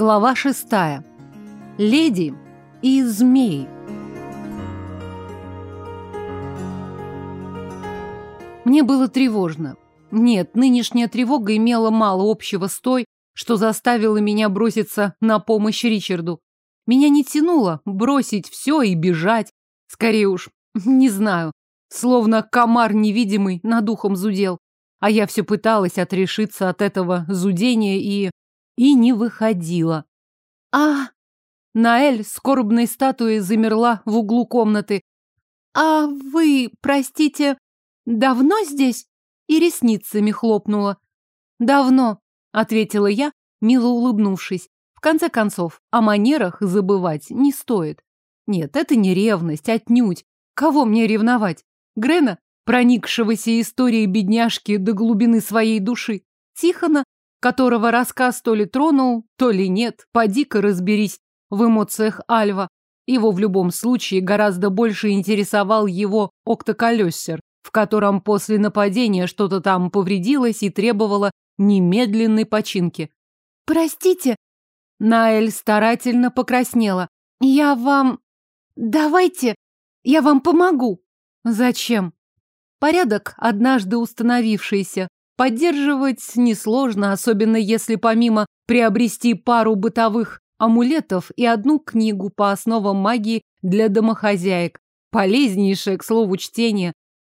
Глава шестая. Леди и змей. Мне было тревожно. Нет, нынешняя тревога имела мало общего с той, что заставило меня броситься на помощь Ричарду. Меня не тянуло бросить все и бежать. Скорее уж, не знаю, словно комар невидимый над ухом зудел. А я все пыталась отрешиться от этого зудения и и не выходила. А! Наэль скорбной статуей замерла в углу комнаты. А вы, простите, давно здесь? И ресницами хлопнула. Давно, ответила я, мило улыбнувшись. В конце концов, о манерах забывать не стоит. Нет, это не ревность, отнюдь. Кого мне ревновать? Грена, проникшегося историей бедняжки до глубины своей души? Тихона, которого рассказ то ли тронул, то ли нет, поди-ка разберись в эмоциях Альва. Его в любом случае гораздо больше интересовал его октоколесер, в котором после нападения что-то там повредилось и требовало немедленной починки. «Простите!» Наэль старательно покраснела. «Я вам... Давайте, я вам помогу!» «Зачем?» Порядок, однажды установившийся, Поддерживать несложно, особенно если помимо приобрести пару бытовых амулетов и одну книгу по основам магии для домохозяек. Полезнейшее, к слову, чтение.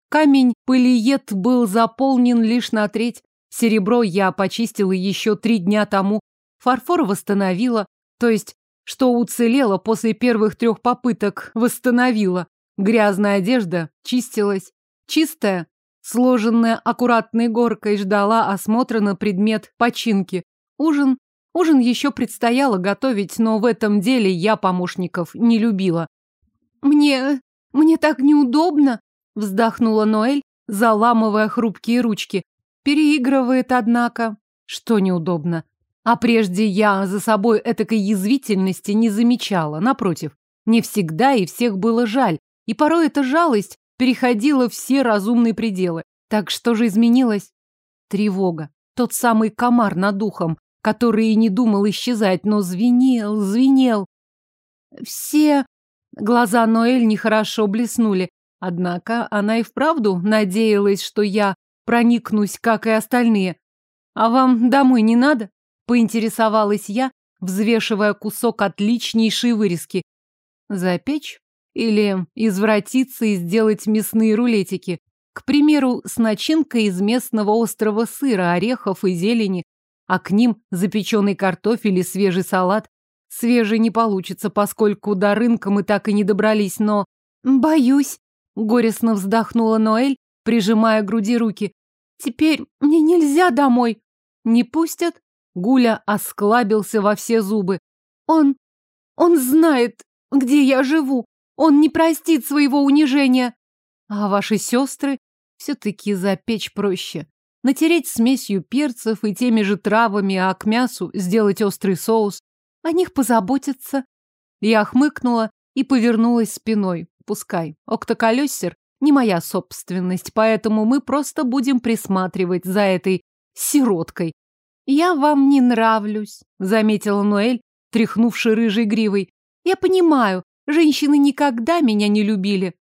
Камень пылиет был заполнен лишь на треть. Серебро я почистила еще три дня тому. Фарфор восстановила, то есть, что уцелело после первых трех попыток, восстановила. Грязная одежда чистилась. Чистая сложенная аккуратной горкой, ждала осмотра на предмет починки. Ужин... Ужин еще предстояло готовить, но в этом деле я помощников не любила. «Мне... мне так неудобно!» — вздохнула Ноэль, заламывая хрупкие ручки. Переигрывает, однако. Что неудобно? А прежде я за собой этакой язвительности не замечала. Напротив, не всегда и всех было жаль. И порой эта жалость переходила все разумные пределы. Так что же изменилось? Тревога. Тот самый комар над духом, который и не думал исчезать, но звенел, звенел. Все... Глаза Ноэль нехорошо блеснули. Однако она и вправду надеялась, что я проникнусь, как и остальные. «А вам домой не надо?» — поинтересовалась я, взвешивая кусок отличнейшей вырезки. «Запечь?» Или извратиться и сделать мясные рулетики. К примеру, с начинкой из местного острого сыра, орехов и зелени, а к ним запеченный картофель и свежий салат. Свежий не получится, поскольку до рынка мы так и не добрались, но... Боюсь, горестно вздохнула Ноэль, прижимая к груди руки. Теперь мне нельзя домой. Не пустят? Гуля осклабился во все зубы. Он... он знает, где я живу. Он не простит своего унижения. А ваши сестры все-таки запечь проще. Натереть смесью перцев и теми же травами, а к мясу сделать острый соус. О них позаботятся. Я хмыкнула и повернулась спиной. Пускай. Октоколесер не моя собственность, поэтому мы просто будем присматривать за этой сироткой. Я вам не нравлюсь, заметила Ноэль, тряхнувший рыжей гривой. Я понимаю, Женщины никогда меня не любили.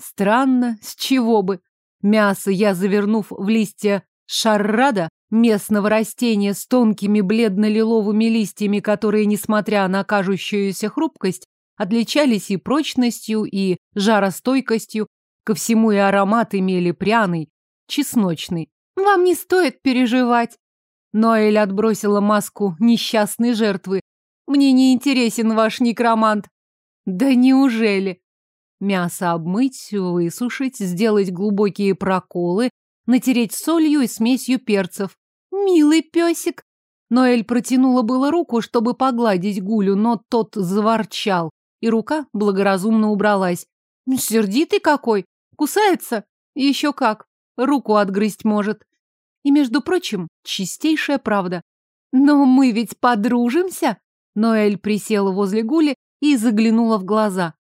Странно, с чего бы? Мясо я, завернув в листья шаррада, местного растения с тонкими бледно-лиловыми листьями, которые, несмотря на кажущуюся хрупкость, отличались и прочностью, и жаростойкостью, ко всему и аромат имели пряный, чесночный. Вам не стоит переживать. Ноэль отбросила маску несчастной жертвы. Мне не интересен ваш некромант. Да неужели? Мясо обмыть, высушить, сделать глубокие проколы, натереть солью и смесью перцев. Милый песик! Ноэль протянула было руку, чтобы погладить Гулю, но тот заворчал, и рука благоразумно убралась. Сердитый какой! Кусается? Еще как! Руку отгрызть может. И, между прочим, чистейшая правда. Но мы ведь подружимся? Ноэль присела возле Гули и заглянула в глаза.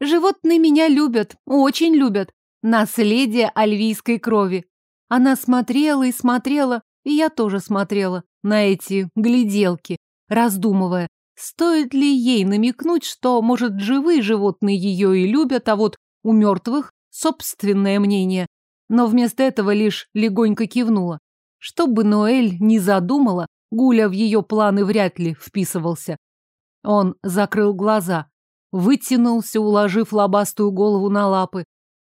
Животные меня любят, очень любят. Наследие альвийской крови. Она смотрела и смотрела, и я тоже смотрела на эти гляделки, раздумывая, Стоит ли ей намекнуть, что, может, живые животные ее и любят, а вот у мертвых собственное мнение? Но вместо этого лишь легонько кивнула. Что бы Ноэль ни задумала, Гуля в ее планы вряд ли вписывался. Он закрыл глаза, вытянулся, уложив лобастую голову на лапы.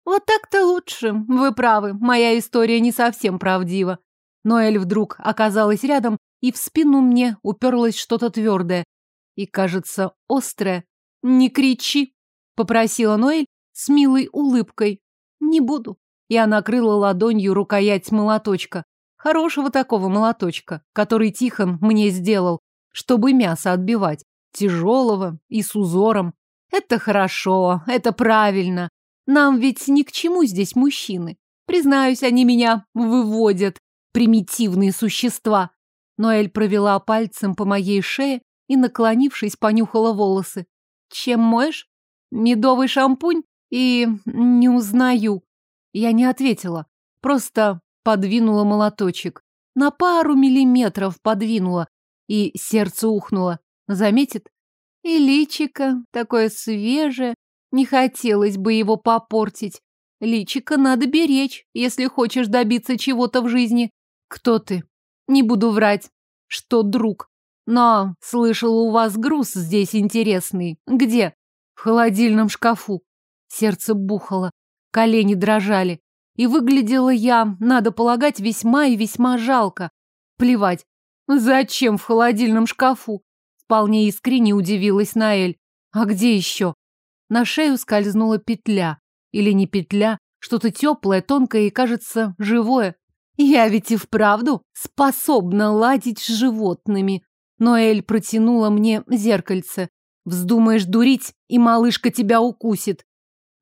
Вот так-то лучше, вы правы, моя история не совсем правдива. Ноэль вдруг оказалась рядом, и в спину мне уперлось что-то твердое. И, кажется, острое. «Не кричи!» — попросила Ноэль с милой улыбкой. «Не буду». Я накрыла ладонью рукоять молоточка. Хорошего такого молоточка, который Тихон мне сделал, чтобы мясо отбивать. Тяжелого и с узором. Это хорошо, это правильно. Нам ведь ни к чему здесь мужчины. Признаюсь, они меня выводят, примитивные существа. Ноэль провела пальцем по моей шее и, наклонившись, понюхала волосы. Чем моешь? Медовый шампунь? И не узнаю. Я не ответила, просто подвинула молоточек. На пару миллиметров подвинула, и сердце ухнуло. Заметит? И личико такое свежее, не хотелось бы его попортить. Личико надо беречь, если хочешь добиться чего-то в жизни. Кто ты? Не буду врать, что друг. Но слышал, у вас груз здесь интересный. Где? В холодильном шкафу. Сердце бухало, колени дрожали. И выглядела я, надо полагать, весьма и весьма жалко. Плевать. Зачем в холодильном шкафу? Вполне искренне удивилась Наэль. А где еще? На шею скользнула петля. Или не петля, что-то теплое, тонкое и, кажется, живое. Я ведь и вправду способна ладить с животными. Ноэль протянула мне зеркальце. Вздумаешь дурить, и малышка тебя укусит.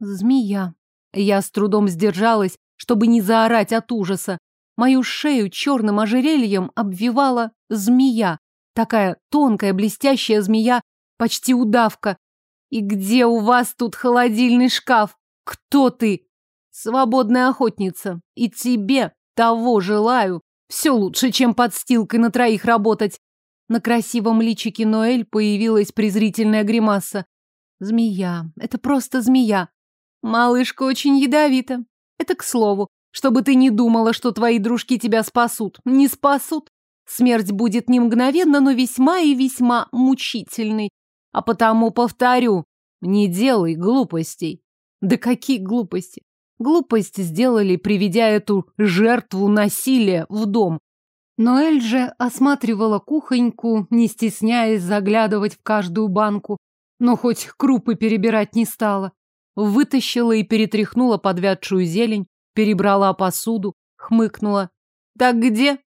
Змея. Я с трудом сдержалась, чтобы не заорать от ужаса. Мою шею черным ожерельем обвивала змея. Такая тонкая, блестящая змея, почти удавка. И где у вас тут холодильный шкаф? Кто ты? Свободная охотница. И тебе того желаю. Все лучше, чем подстилкой на троих работать. На красивом личике Ноэль появилась презрительная гримаса. Змея. Это просто змея. Малышка очень ядовита. Это к слову, чтобы ты не думала, что твои дружки тебя спасут. Не спасут. Смерть будет не мгновенно, но весьма и весьма мучительной. А потому повторю, не делай глупостей. Да какие глупости? Глупость сделали, приведя эту жертву насилия в дом. Но Эль же осматривала кухоньку, не стесняясь заглядывать в каждую банку, но хоть крупы перебирать не стала. Вытащила и перетряхнула подвядшую зелень, перебрала посуду, хмыкнула. «Так где?»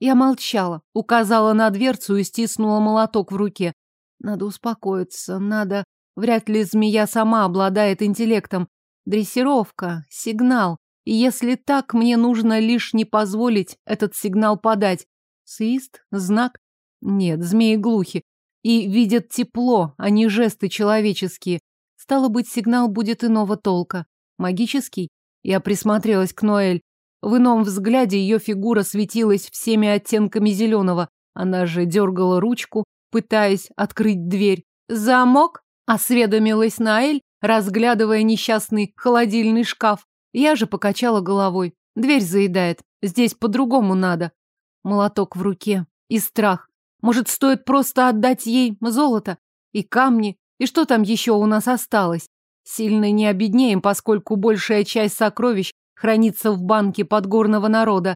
Я молчала, указала на дверцу и стиснула молоток в руке. Надо успокоиться, надо... Вряд ли змея сама обладает интеллектом. Дрессировка, сигнал. И если так, мне нужно лишь не позволить этот сигнал подать. Свист? Знак? Нет, змеи глухи. И видят тепло, а не жесты человеческие. Стало быть, сигнал будет иного толка. Магический? Я присмотрелась к Ноэль. В ином взгляде ее фигура светилась всеми оттенками зеленого. Она же дергала ручку, пытаясь открыть дверь. «Замок?» — осведомилась Наэль, разглядывая несчастный холодильный шкаф. Я же покачала головой. Дверь заедает. Здесь по-другому надо. Молоток в руке. И страх. Может, стоит просто отдать ей золото? И камни? И что там еще у нас осталось? Сильно не обеднеем, поскольку большая часть сокровищ хранится в банке подгорного народа.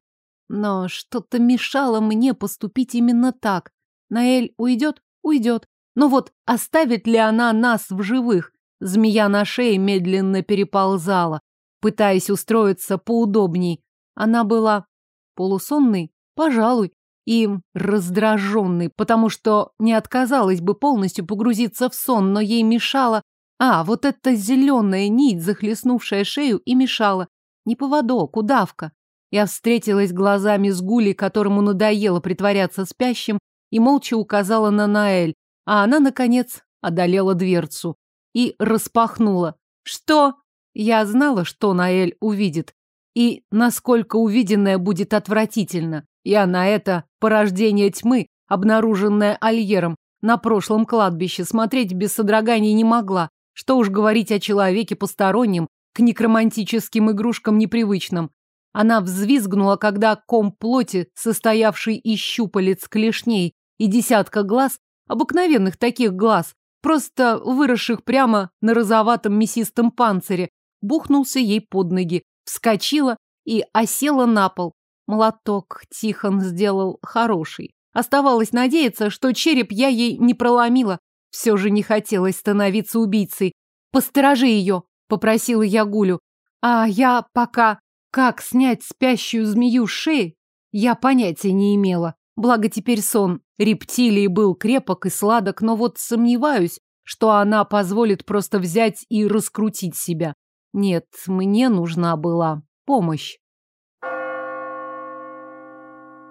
Но что-то мешало мне поступить именно так. Наэль уйдет? Уйдет. Но вот оставит ли она нас в живых? Змея на шее медленно переползала, пытаясь устроиться поудобней. Она была полусонной, пожалуй, и раздраженной, потому что не отказалась бы полностью погрузиться в сон, но ей мешала... А, вот эта зеленая нить, захлестнувшая шею, и мешала. Не поводок, удавка. Я встретилась глазами с Гулей, которому надоело притворяться спящим, и молча указала на Наэль, а она, наконец, одолела дверцу и распахнула. «Что?» Я знала, что Наэль увидит, и насколько увиденное будет отвратительно. Я на это порождение тьмы, обнаруженное Альером, на прошлом кладбище, смотреть без содрогания не могла. Что уж говорить о человеке постороннем, к некромантическим игрушкам непривычным. Она взвизгнула, когда ком плоти, состоявший из щупалец, клешней и десятка глаз, обыкновенных таких глаз, просто выросших прямо на розоватом мясистом панцире, бухнулся ей под ноги, вскочила и осела на пол. Молоток Тихон сделал хороший. Оставалось надеяться, что череп я ей не проломила. Все же не хотелось становиться убийцей. «Посторожи ее», — попросила я Гулю. «А я пока...» Как снять спящую змею с шеи, я понятия не имела. Благо теперь сон рептилии был крепок и сладок, но вот сомневаюсь, что она позволит просто взять и раскрутить себя. Нет, мне нужна была помощь.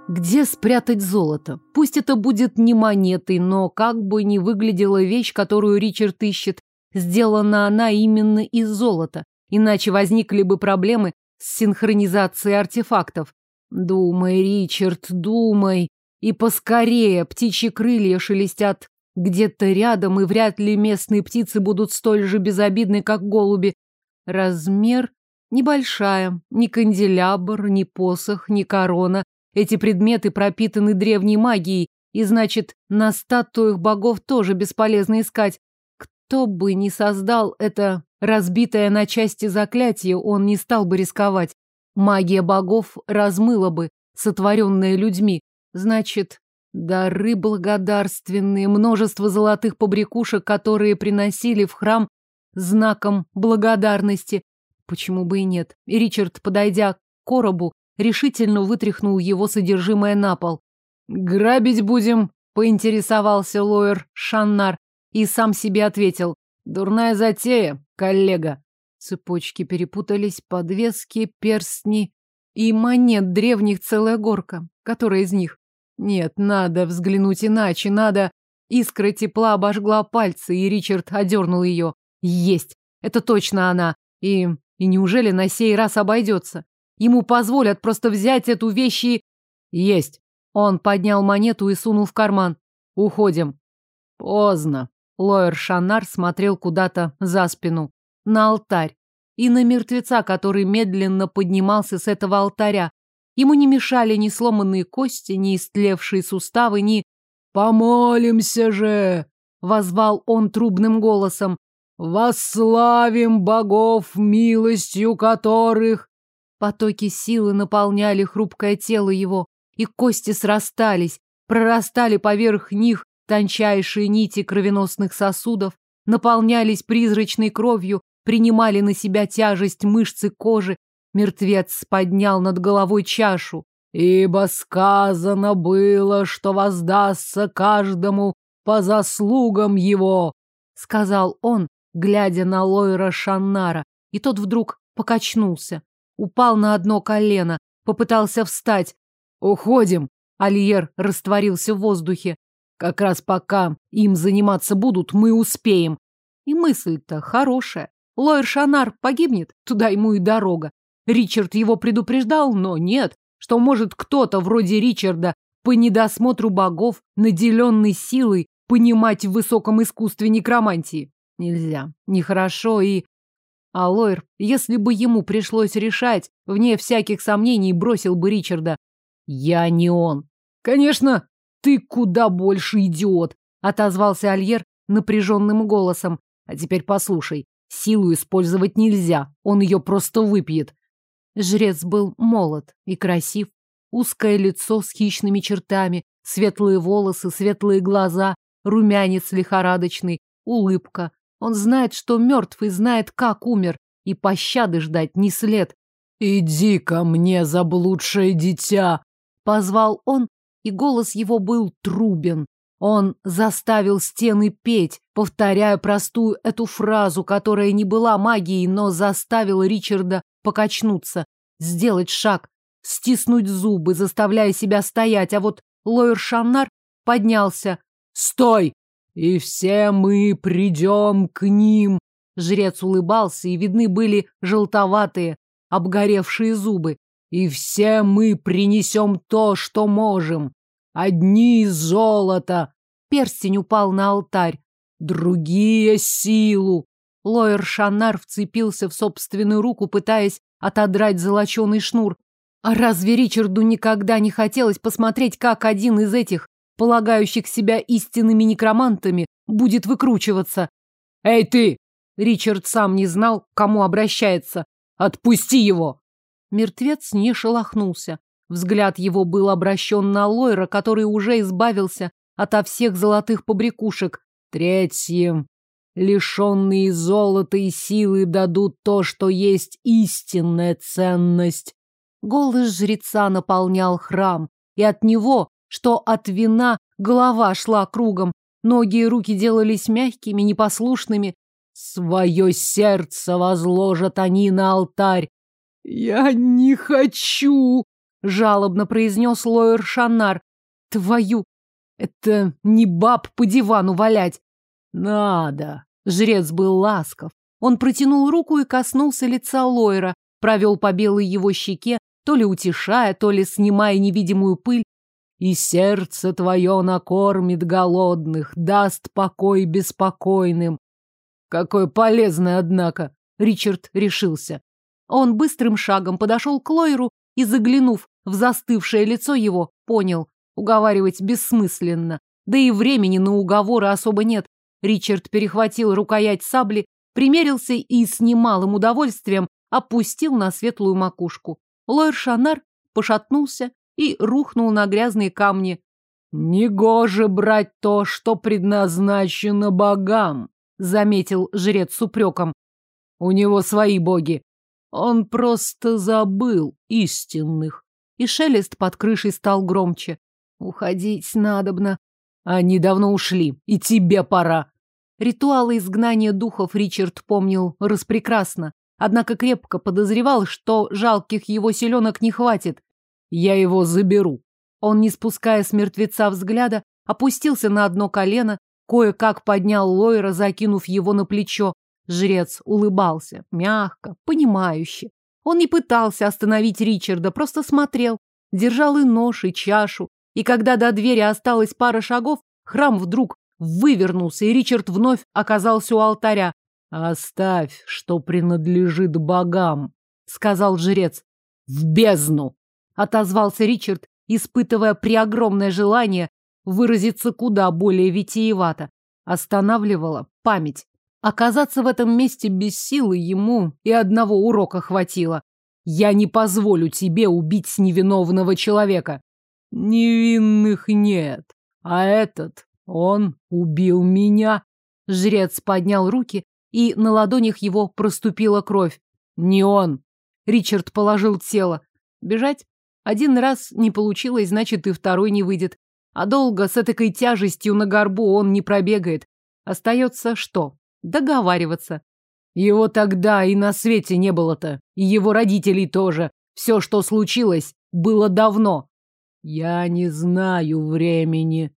Где спрятать золото? Пусть это будет не монетой, но как бы ни выглядела вещь, которую Ричард ищет, сделана она именно из золота. Иначе возникли бы проблемы с синхронизацией артефактов. Думай, Ричард, думай. И поскорее птичьи крылья шелестят где-то рядом, и вряд ли местные птицы будут столь же безобидны, как голуби. Размер небольшая, ни канделябр, ни посох, ни корона. Эти предметы пропитаны древней магией, и значит, на статуях богов тоже бесполезно искать. Кто бы ни создал это Разбитое на части заклятие он не стал бы рисковать. Магия богов размыла бы, сотворенная людьми. Значит, дары благодарственные, множество золотых побрякушек, которые приносили в храм знаком благодарности. Почему бы и нет? И Ричард, подойдя к коробу, решительно вытряхнул его содержимое на пол. «Грабить будем?» — поинтересовался лоер Шаннар и сам себе ответил. «Дурная затея коллега. Цепочки перепутались, подвески, перстни и монет древних целая горка. Которая из них? Нет, надо взглянуть иначе, надо... Искра тепла обожгла пальцы, и Ричард одернул ее. Есть! Это точно она. И... И неужели на сей раз обойдется? Ему позволят просто взять эту вещь и... Есть! Он поднял монету и сунул в карман. Уходим. Поздно. Лоер Шанар смотрел куда-то за спину, на алтарь, и на мертвеца, который медленно поднимался с этого алтаря. Ему не мешали ни сломанные кости, ни истлевшие суставы, ни... «Помолимся же!» — возвал он трубным голосом. «Восславим богов, милостью которых...» Потоки силы наполняли хрупкое тело его, и кости срастались, прорастали поверх них Тончайшие нити кровеносных сосудов наполнялись призрачной кровью, принимали на себя тяжесть мышцы кожи. Мертвец поднял над головой чашу. «Ибо сказано было, что воздастся каждому по заслугам его», — сказал он, глядя на Лойра Шаннара, и тот вдруг покачнулся, упал на одно колено, попытался встать. «Уходим!» — Альер растворился в воздухе. Как раз пока им заниматься будут, мы успеем. И мысль-то хорошая. Лоер Шанар погибнет, туда ему и дорога. Ричард его предупреждал, но нет, что может кто-то вроде Ричарда по недосмотру богов, наделенный силой, понимать в высоком искусстве некромантии. Нельзя. Нехорошо и... А Лойер, если бы ему пришлось решать, вне всяких сомнений бросил бы Ричарда. Я не он. Конечно, «Ты куда больше идиот!» — отозвался Альер напряженным голосом. «А теперь послушай, силу использовать нельзя, он ее просто выпьет». Жрец был молод и красив. Узкое лицо с хищными чертами, светлые волосы, светлые глаза, румянец лихорадочный, улыбка. Он знает, что мертв и знает, как умер, и пощады ждать не след. «Иди ко мне, заблудшее дитя!» — позвал он, и голос его был трубен. Он заставил стены петь, повторяя простую эту фразу, которая не была магией, но заставила Ричарда покачнуться, сделать шаг, стиснуть зубы, заставляя себя стоять, а вот Лойер Шаннар поднялся. «Стой! И все мы придем к ним!» Жрец улыбался, и видны были желтоватые, обгоревшие зубы. И все мы принесем то, что можем. Одни из золота, перстень упал на алтарь. Другие силу! Лоер Шанар вцепился в собственную руку, пытаясь отодрать золоченый шнур. А разве Ричарду никогда не хотелось посмотреть, как один из этих, полагающих себя истинными некромантами, будет выкручиваться? «Эй, ты!» Ричард сам не знал, к кому обращается. «Отпусти его!» Мертвец не шелохнулся. Взгляд его был обращен на Лойра, который уже избавился ото всех золотых побрякушек. Третьим, лишенные золота и силы, дадут то, что есть истинная ценность. Голос жреца наполнял храм, и от него, что от вина, голова шла кругом, ноги и руки делались мягкими, непослушными. Свое сердце возложат они на алтарь. «Я не хочу!» — жалобно произнес Лоер Шанар. «Твою! Это не баб по дивану валять!» «Надо!» — жрец был ласков. Он протянул руку и коснулся лица Лойера, провел по белой его щеке, то ли утешая, то ли снимая невидимую пыль. «И сердце твое накормит голодных, даст покой беспокойным». «Какой полезный, однако!» — Ричард решился. Он быстрым шагом подошел к Лойеру и, заглянув в застывшее лицо его, понял, уговаривать бессмысленно. Да и времени на уговоры особо нет. Ричард перехватил рукоять сабли, примерился и с немалым удовольствием опустил на светлую макушку. Лойер Шанар пошатнулся и рухнул на грязные камни. «Негоже брать то, что предназначено богам», — заметил жрец с упреком. «У него свои боги. Он просто забыл истинных». И шелест под крышей стал громче. «Уходить надобно». «Они давно ушли, и тебе пора». Ритуалы изгнания духов Ричард помнил распрекрасно, однако крепко подозревал, что жалких его селенок не хватит. «Я его заберу». Он, не спуская с мертвеца взгляда, опустился на одно колено, кое-как поднял Лойра, закинув его на плечо. Жрец улыбался, мягко, понимающе. Он не пытался остановить Ричарда, просто смотрел, держал и нож, и чашу. И когда до двери осталось пара шагов, храм вдруг вывернулся, и Ричард вновь оказался у алтаря. «Оставь, что принадлежит богам», — сказал жрец. «В бездну!» — отозвался Ричард, испытывая преогромное желание выразиться куда более витиевато. Останавливала память. Оказаться в этом месте без силы ему и одного урока хватило. «Я не позволю тебе убить невиновного человека». «Невинных нет, а этот он убил меня. Жрец поднял руки, и на ладонях его проступила кровь. Не он. Ричард положил тело. Бежать? Один раз не получилось, значит, и второй не выйдет. А долго с этой тяжестью на горбу он не пробегает. Остается что? Договариваться. Его тогда и на свете не было-то. И его родителей тоже. Все, что случилось, было давно. Я не знаю времени,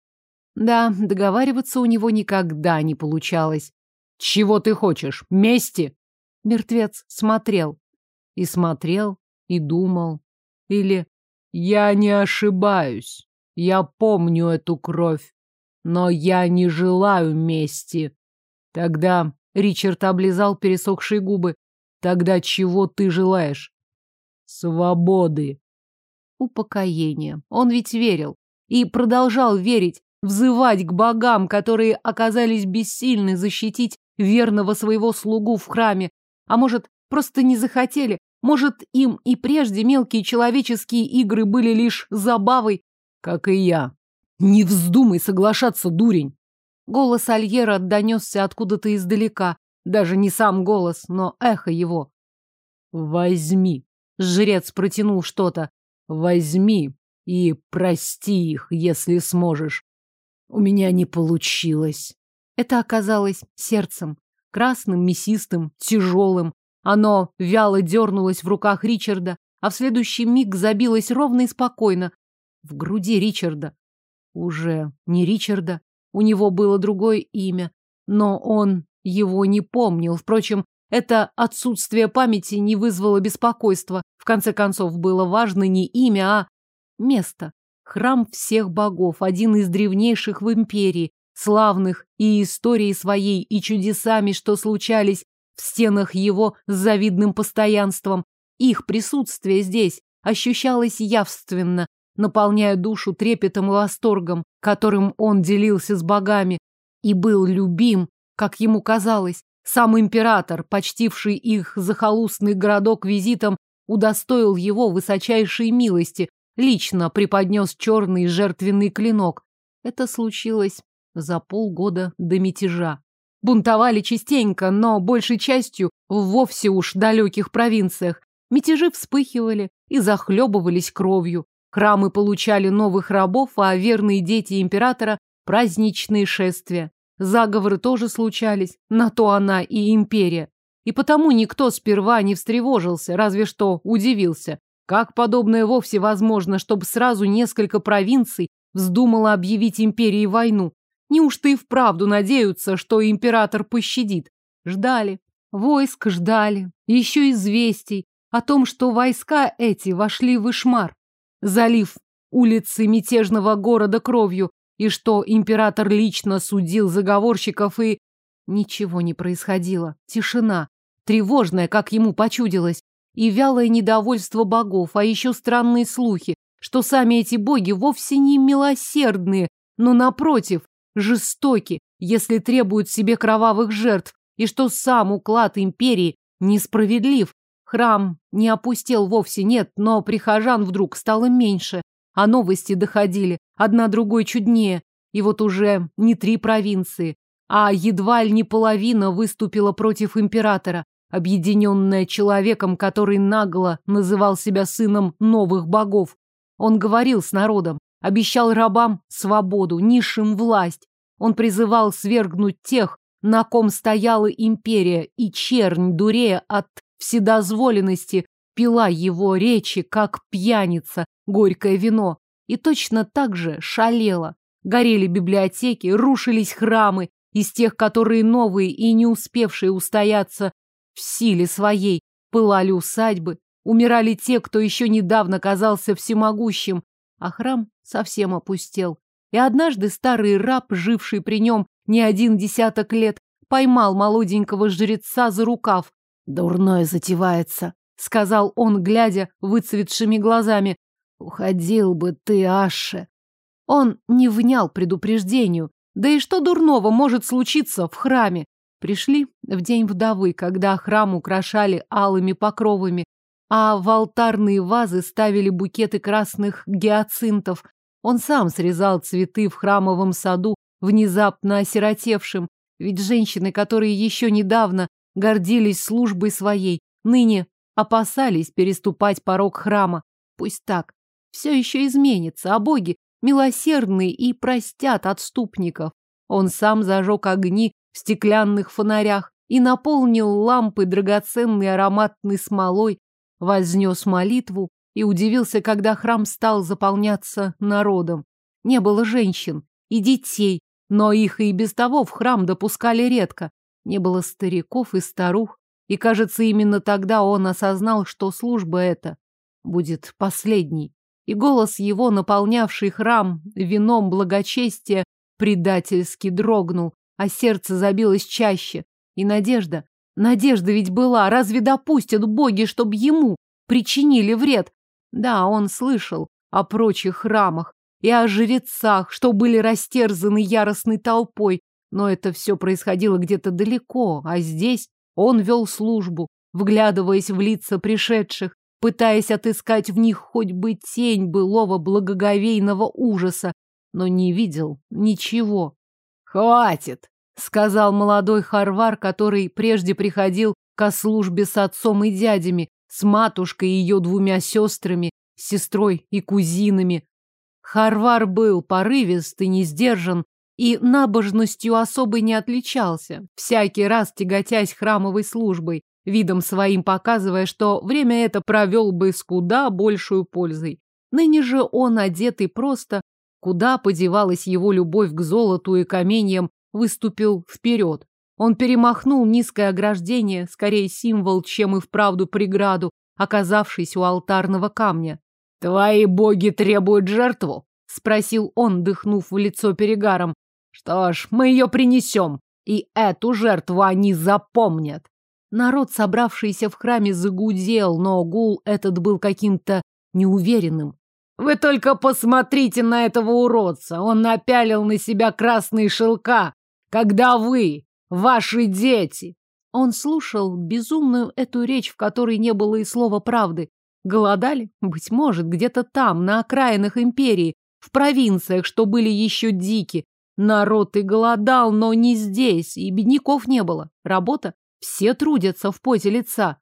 да, договариваться у него никогда не получалось. Чего ты хочешь? Мести? Мертвец смотрел. И смотрел, и думал. Или я не ошибаюсь. Я помню эту кровь. Но я не желаю мести. Тогда Ричард облизал пересохшие губы. Тогда чего ты желаешь? Свободы. Упокоение. Он ведь верил. И продолжал верить, взывать к богам, которые оказались бессильны защитить верного своего слугу в храме. А может, просто не захотели? Может, им и прежде мелкие человеческие игры были лишь забавой, как и я. Не вздумай соглашаться, дурень. Голос Альера донесся откуда-то издалека. Даже не сам голос, но эхо его. Возьми. Жрец протянул что-то. Возьми и прости их, если сможешь. У меня не получилось. Это оказалось сердцем. Красным, мясистым, тяжелым. Оно вяло дернулось в руках Ричарда, а в следующий миг забилось ровно и спокойно. В груди Ричарда. Уже не Ричарда. У него было другое имя. Но он его не помнил. Впрочем, это отсутствие памяти не вызвало беспокойства. В конце концов, было важно не имя, а место. Храм всех богов, один из древнейших в империи, славных, и историей своей, и чудесами, что случались в стенах его с завидным постоянством. Их присутствие здесь ощущалось явственно, наполняя душу трепетом и восторгом, которым он делился с богами, и был любим, как ему казалось. Сам император, почтивший их захолустный городок визитом, удостоил его высочайшей милости, лично преподнес черный жертвенный клинок. Это случилось за полгода до мятежа. Бунтовали частенько, но большей частью в вовсе уж далеких провинциях. Мятежи вспыхивали и захлебывались кровью. Храмы получали новых рабов, а верные дети императора – праздничные шествия. Заговоры тоже случались, на то она и империя. И потому никто сперва не встревожился, разве что удивился. Как подобное вовсе возможно, чтобы сразу несколько провинций вздумало объявить империи войну? Неужто и вправду надеются, что император пощадит? Ждали. Войск ждали. Еще известий о том, что войска эти вошли в Ишмар, залив улицы мятежного города кровью, и что император лично судил заговорщиков и... Ничего не происходило. Тишина. Тревожная, как ему почудилось. И вялое недовольство богов, а еще странные слухи, что сами эти боги вовсе не милосердные, но, напротив, жестоки, если требуют себе кровавых жертв, и что сам уклад империи несправедлив. Храм не опустел вовсе, нет, но прихожан вдруг стало меньше, а новости доходили, одна другой чуднее. И вот уже не три провинции, а едва ли не половина выступила против императора, объединенная человеком, который нагло называл себя сыном новых богов. Он говорил с народом, обещал рабам свободу, низшим власть. Он призывал свергнуть тех, на ком стояла империя, и чернь, дурея от вседозволенности, пила его речи, как пьяница, горькое вино. И точно так же шалела. Горели библиотеки, рушились храмы, из тех, которые новые и не успевшие устояться в силе своей, пылали усадьбы, умирали те, кто еще недавно казался всемогущим, а храм совсем опустел. И однажды старый раб, живший при нем не один десяток лет, поймал молоденького жреца за рукав. «Дурное затевается», — сказал он, глядя выцветшими глазами. «Уходил бы ты, Аше!» Он не внял предупреждению. Да и что дурного может случиться в храме? Пришли в день вдовы, когда храм украшали алыми покровами, а в алтарные вазы ставили букеты красных гиацинтов. Он сам срезал цветы в храмовом саду, внезапно осиротевшим, ведь женщины, которые еще недавно гордились службой своей, ныне опасались переступать порог храма. Пусть так. Все еще изменится, а боги милосердные и простят отступников. Он сам зажег огни в стеклянных фонарях и наполнил лампы драгоценной ароматной смолой, вознес молитву и удивился, когда храм стал заполняться народом. Не было женщин и детей, но их и без того в храм допускали редко. Не было стариков и старух, и, кажется, именно тогда он осознал, что служба эта будет последней. И голос его, наполнявший храм вином благочестия, предательски дрогнул, а сердце забилось чаще. И надежда, надежда ведь была, разве допустят боги, чтобы ему причинили вред? Да, он слышал о прочих храмах и о жрецах, что были растерзаны яростной толпой, но это все происходило где-то далеко, а здесь он вел службу, вглядываясь в лица пришедших, пытаясь отыскать в них хоть бы тень былого благоговейного ужаса, но не видел ничего. «Хватит!» — сказал молодой Харвар, который прежде приходил ко службе с отцом и дядями, с матушкой и ее двумя сестрами, сестрой и кузинами. Харвар был порывист и не сдержан, и набожностью особой не отличался, всякий раз тяготясь храмовой службой, видом своим показывая, что время это провел бы с куда большую пользой. Ныне же он, одетый просто, куда подевалась его любовь к золоту и каменьям, выступил вперед. Он перемахнул низкое ограждение, скорее символ, чем и вправду преграду, оказавшись у алтарного камня. «Твои боги требуют жертву?» — спросил он, дыхнув в лицо перегаром. Что ж, мы ее принесем, и эту жертву они запомнят. Народ, собравшийся в храме, загудел, но гул этот был каким-то неуверенным. Вы только посмотрите на этого уродца. Он напялил на себя красные шелка, когда вы, ваши дети. Он слушал безумную эту речь, в которой не было и слова правды. Голодали? Быть может, где-то там, на окраинах империи, в провинциях, что были еще дики. Народ и голодал, но не здесь, и бедняков не было. Работа? Все трудятся в поте лица.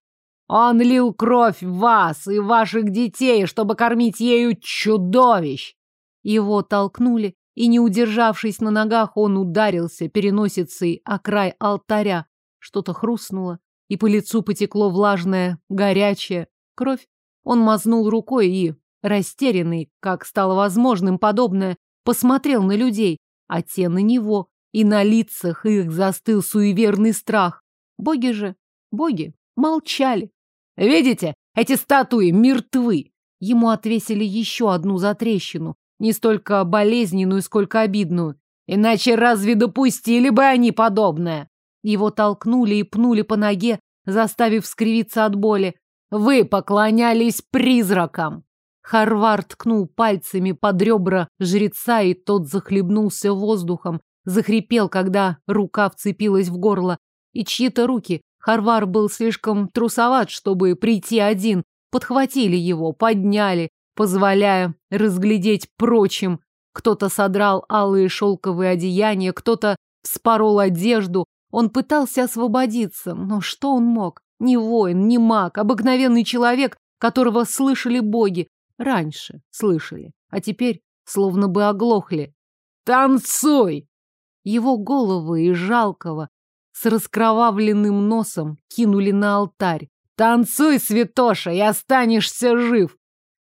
Он лил кровь вас и ваших детей, чтобы кормить ею чудовищ. Его толкнули, и, не удержавшись на ногах, он ударился переносицей о край алтаря. Что-то хрустнуло, и по лицу потекло влажное, горячее. Кровь. Он мазнул рукой и, растерянный, как стало возможным подобное, посмотрел на людей, а те на него, и на лицах их застыл суеверный страх. Боги же, боги, молчали. «Видите, эти статуи мертвы!» Ему отвесили еще одну затрещину, не столько болезненную, сколько обидную. Иначе разве допустили бы они подобное? Его толкнули и пнули по ноге, заставив скривиться от боли. Вы поклонялись призракам. Харвард ткнул пальцами под ребра жреца, и тот захлебнулся воздухом, захрипел, когда рука вцепилась в горло. И чьи-то руки, Харвар был слишком трусоват, чтобы прийти один, подхватили его, подняли, позволяя разглядеть прочим. Кто-то содрал алые шелковые одеяния, кто-то вспорол одежду, он пытался освободиться, но что он мог? Ни воин, ни маг, обыкновенный человек, которого слышали боги. Раньше слышали, а теперь словно бы оглохли. «Танцуй!» Его голову и жалкого, с раскровавленным носом, кинули на алтарь. «Танцуй, святоша, и останешься жив!»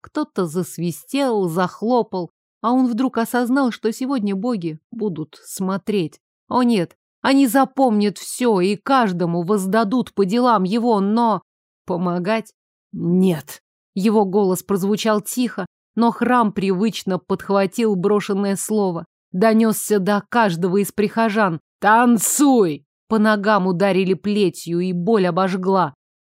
Кто-то засвистел, захлопал, а он вдруг осознал, что сегодня боги будут смотреть. О нет, они запомнят все и каждому воздадут по делам его, но... Помогать? Нет. Его голос прозвучал тихо, но храм привычно подхватил брошенное слово. Донесся до каждого из прихожан. «Танцуй!» По ногам ударили плетью, и боль обожгла.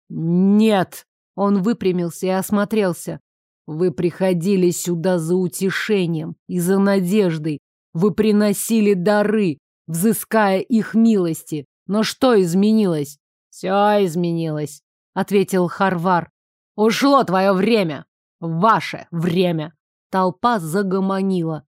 «Нет!» Он выпрямился и осмотрелся. «Вы приходили сюда за утешением и за надеждой. Вы приносили дары, взыская их милости. Но что изменилось? Все изменилось, ответил Харвар. Ушло твое время. Ваше время. Толпа загомонила.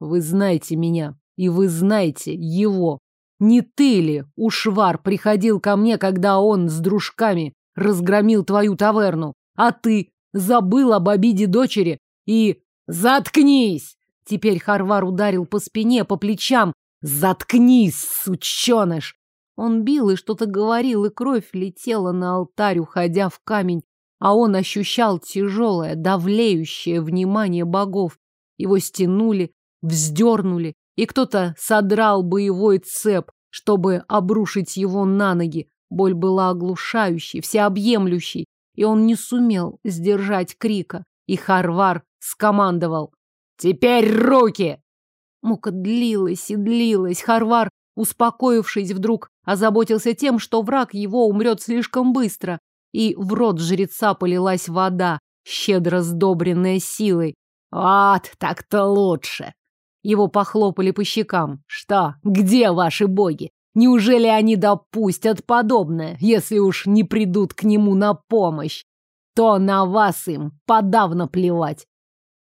Вы знаете меня, и вы знаете его. Не ты ли, Ушвар, приходил ко мне, когда он с дружками разгромил твою таверну? А ты забыл об обиде дочери и... Заткнись! Теперь Харвар ударил по спине, по плечам, «Заткнись, сученыш!» Он бил и что-то говорил, и кровь летела на алтарь, уходя в камень, а он ощущал тяжелое, давлеющее внимание богов. Его стянули, вздернули, и кто-то содрал боевой цеп, чтобы обрушить его на ноги. Боль была оглушающей, всеобъемлющей, и он не сумел сдержать крика. И Харвар скомандовал «Теперь руки!» Мука длилась и длилась. Харвар, успокоившись вдруг, озаботился тем, что враг его умрет слишком быстро. И в рот жреца полилась вода, щедро сдобренная силой. «Вот так-то лучше!» Его похлопали по щекам. «Что? Где ваши боги? Неужели они допустят подобное, если уж не придут к нему на помощь? То на вас им подавно плевать.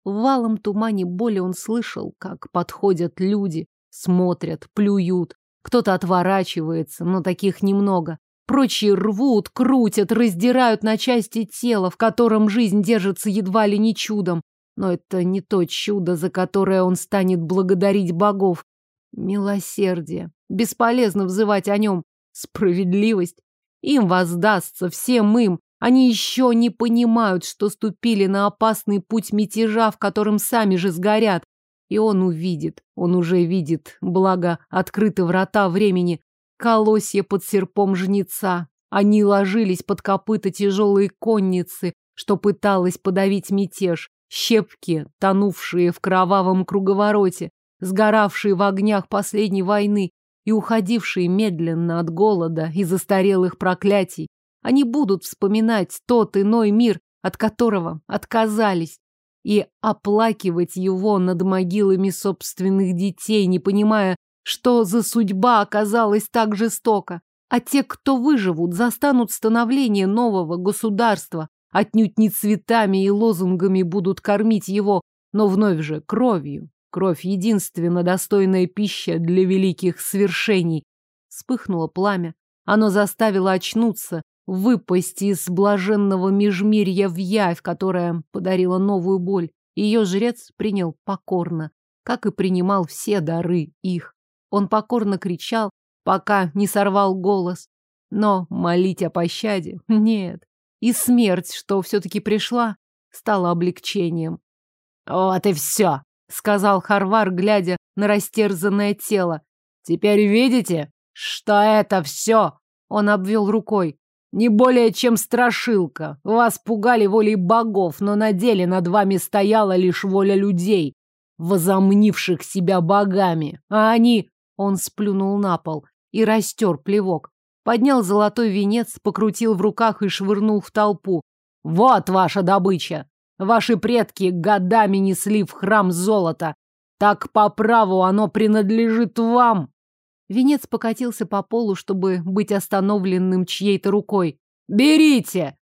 В валом тумане боли он слышал, как подходят люди, смотрят, плюют. Кто-то отворачивается, но таких немного. Прочие рвут, крутят, раздирают на части тело, в котором жизнь держится едва ли не чудом. Но это не то чудо, за которое он станет благодарить богов. Милосердие. Бесполезно взывать о нем. Справедливость. Им воздастся, всем им, они еще не понимают, что ступили на опасный путь мятежа, в котором сами же сгорят. И он увидит, он уже видит, благо открыты врата времени, колосья под серпом жнеца. Они ложились под копыта тяжелой конницы, что пыталась подавить мятеж, щепки, тонувшие в кровавом круговороте. сгоравшие в огнях последней войны и уходившие медленно от голода и застарелых проклятий. Они будут вспоминать тот иной мир, от которого отказались, и оплакивать его над могилами собственных детей, не понимая, что за судьба оказалась так жестока. А те, кто выживут, застанут становление нового государства, отнюдь не цветами и лозунгами будут кормить его, но вновь же кровью. Кровь — единственно достойная пища для великих свершений. Вспыхнуло пламя. Оно заставило очнуться, выпасть из блаженного межмирья в явь, которая подарила новую боль. Ее жрец принял покорно, как и принимал все дары их. Он покорно кричал, пока не сорвал голос. Но молить о пощаде — нет. И смерть, что все-таки пришла, стала облегчением. «Вот и все», — сказал Харвар, глядя на растерзанное тело. «Теперь видите, что это все?» Он обвел рукой. Не более чем страшилка. Вас пугали волей богов, но на деле над вами стояла лишь воля людей, возомнивших себя богами. А они... Он сплюнул на пол и растер плевок. Поднял золотой венец, покрутил в руках и швырнул в толпу. Вот ваша добыча. Ваши предки годами несли в храм золото. Так по праву оно принадлежит вам. Венец покатился по полу, чтобы быть остановленным чьей-то рукой. «Берите!»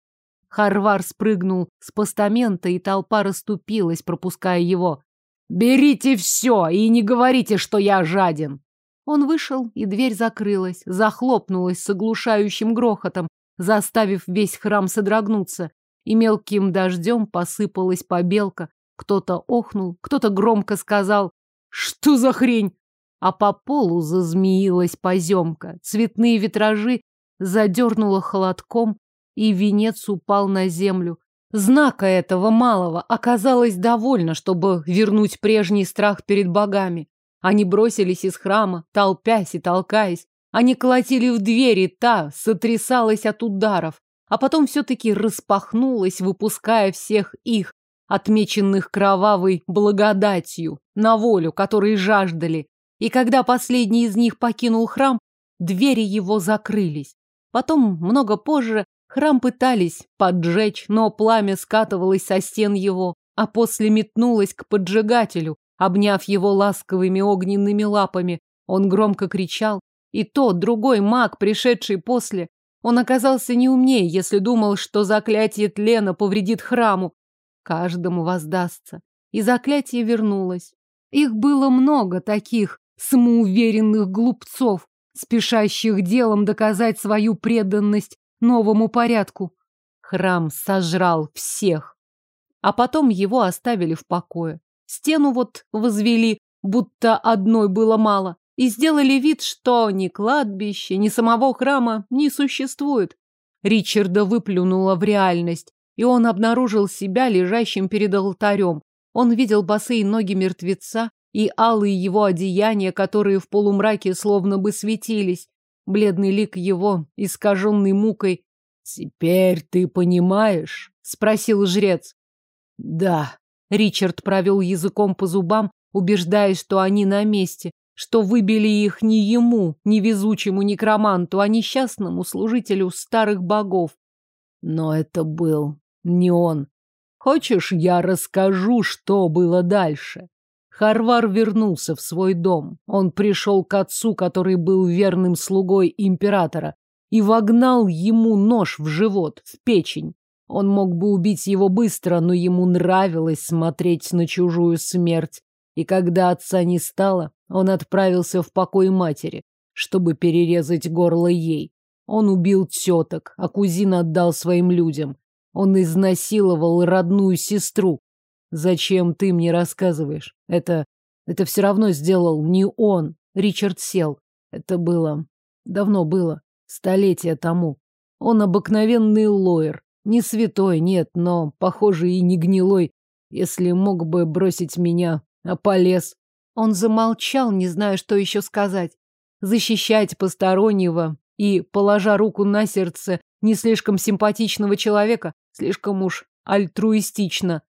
Харвар спрыгнул с постамента, и толпа расступилась, пропуская его. «Берите все и не говорите, что я жаден!» Он вышел, и дверь закрылась, захлопнулась с оглушающим грохотом, заставив весь храм содрогнуться, и мелким дождем посыпалась побелка. Кто-то охнул, кто-то громко сказал «Что за хрень?» а по полу зазмеилась поземка. Цветные витражи задернуло холодком, и венец упал на землю. Знака этого малого оказалось довольно, чтобы вернуть прежний страх перед богами. Они бросились из храма, толпясь и толкаясь. Они колотили в двери, та сотрясалась от ударов, а потом все-таки распахнулась, выпуская всех их, отмеченных кровавой благодатью, на волю, которые жаждали, и когда последний из них покинул храм, двери его закрылись. Потом, много позже, храм пытались поджечь, но пламя скатывалось со стен его, а после метнулось к поджигателю, обняв его ласковыми огненными лапами. Он громко кричал, и тот, другой маг, пришедший после, он оказался не умнее, если думал, что заклятие тлена повредит храму. Каждому воздастся. И заклятие вернулось. Их было много таких, самоуверенных глупцов, спешащих делом доказать свою преданность новому порядку. Храм сожрал всех. А потом его оставили в покое. Стену вот возвели, будто одной было мало, и сделали вид, что ни кладбища, ни самого храма не существует. Ричарда выплюнула в реальность, и он обнаружил себя лежащим перед алтарем. Он видел босые ноги мертвеца, и алые его одеяния, которые в полумраке словно бы светились. Бледный лик его, искаженный мукой. «Теперь ты понимаешь?» — спросил жрец. «Да». Ричард провел языком по зубам, убеждаясь, что они на месте, что выбили их не ему, невезучему некроманту, а несчастному служителю старых богов. Но это был не он. Хочешь, я расскажу, что было дальше? Харвар вернулся в свой дом. Он пришел к отцу, который был верным слугой императора, и вогнал ему нож в живот, в печень. Он мог бы убить его быстро, но ему нравилось смотреть на чужую смерть. И когда отца не стало, он отправился в покой матери, чтобы перерезать горло ей. Он убил теток, а кузин отдал своим людям. Он изнасиловал родную сестру, Зачем ты мне рассказываешь? Это... это все равно сделал не он. Ричард сел. Это было... давно было. Столетия тому. Он обыкновенный лоер. Не святой, нет, но, похоже, и не гнилой. Если мог бы бросить меня, а полез. Он замолчал, не зная, что еще сказать. Защищать постороннего и, положа руку на сердце не слишком симпатичного человека, слишком уж альтруистично.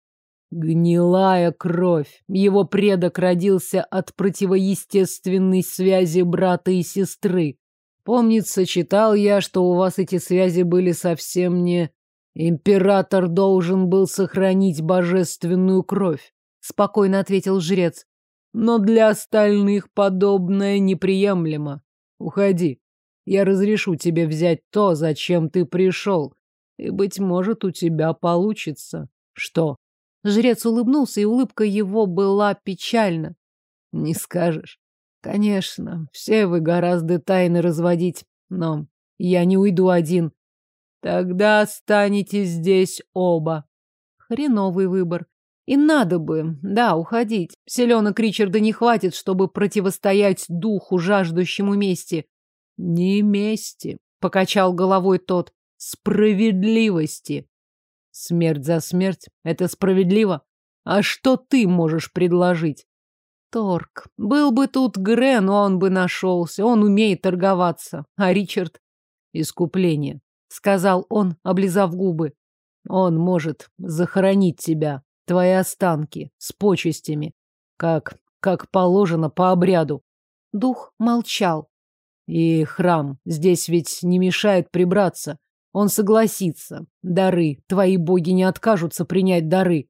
Гнилая кровь. Его предок родился от противоестественной связи брата и сестры. Помнится, читал я, что у вас эти связи были совсем не... Император должен был сохранить божественную кровь, спокойно ответил жрец. Но для остальных подобное неприемлемо. Уходи. Я разрешу тебе взять то, зачем ты пришел. И, быть может, у тебя получится. Что? Жрец улыбнулся, и улыбка его была печальна. Не скажешь. Конечно, все вы гораздо тайны разводить, но я не уйду один. Тогда останетесь здесь оба. Хреновый выбор. И надо бы, да, уходить. Селенок Ричарда не хватит, чтобы противостоять духу, жаждущему мести. Не мести, покачал головой тот, справедливости. Смерть за смерть — это справедливо. А что ты можешь предложить? Торг. Был бы тут Грен, он бы нашелся. Он умеет торговаться. А Ричард — искупление, — сказал он, облизав губы. Он может захоронить тебя, твои останки, с почестями, как, как положено по обряду. Дух молчал. И храм здесь ведь не мешает прибраться. Он согласится. Дары. Твои боги не откажутся принять дары.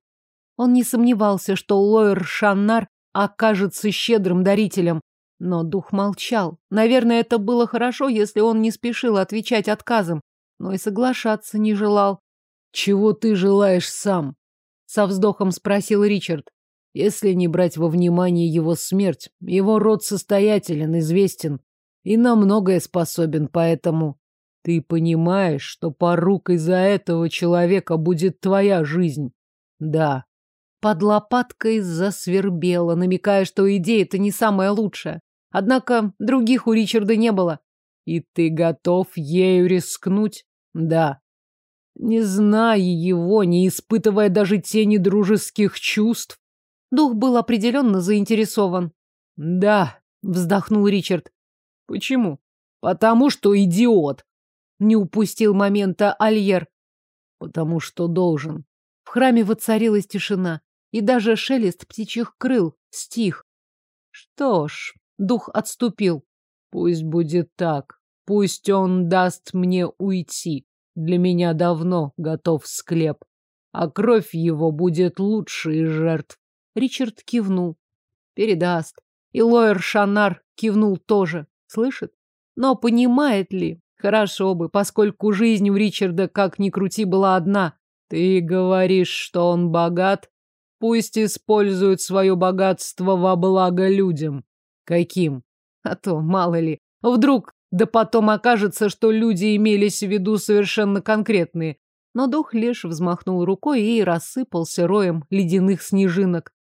Он не сомневался, что Лоер Шаннар окажется щедрым дарителем. Но дух молчал. Наверное, это было хорошо, если он не спешил отвечать отказом, но и соглашаться не желал. «Чего ты желаешь сам?» — со вздохом спросил Ричард. «Если не брать во внимание его смерть, его род состоятелен, известен и на многое способен, поэтому ты понимаешь, что порук из-за этого человека будет твоя жизнь? Да. Под лопаткой засвербело, намекая, что идея-то не самая лучшая. Однако других у Ричарда не было. И ты готов ею рискнуть? Да. Не зная его, не испытывая даже тени дружеских чувств. Дух был определенно заинтересован. Да, вздохнул Ричард. Почему? Потому что идиот. Не упустил момента Альер. Потому что должен. В храме воцарилась тишина, и даже шелест птичьих крыл стих. Что ж, дух отступил. Пусть будет так. Пусть он даст мне уйти. Для меня давно готов склеп. А кровь его будет лучше из жертв. Ричард кивнул. Передаст. И Лоер Шанар кивнул тоже. Слышит? Но понимает ли? Хорошо бы, поскольку жизнь у Ричарда, как ни крути, была одна. Ты говоришь, что он богат? Пусть использует свое богатство во благо людям. Каким? А то, мало ли, вдруг да потом окажется, что люди имелись в виду совершенно конкретные. Но дух лишь взмахнул рукой и рассыпался роем ледяных снежинок.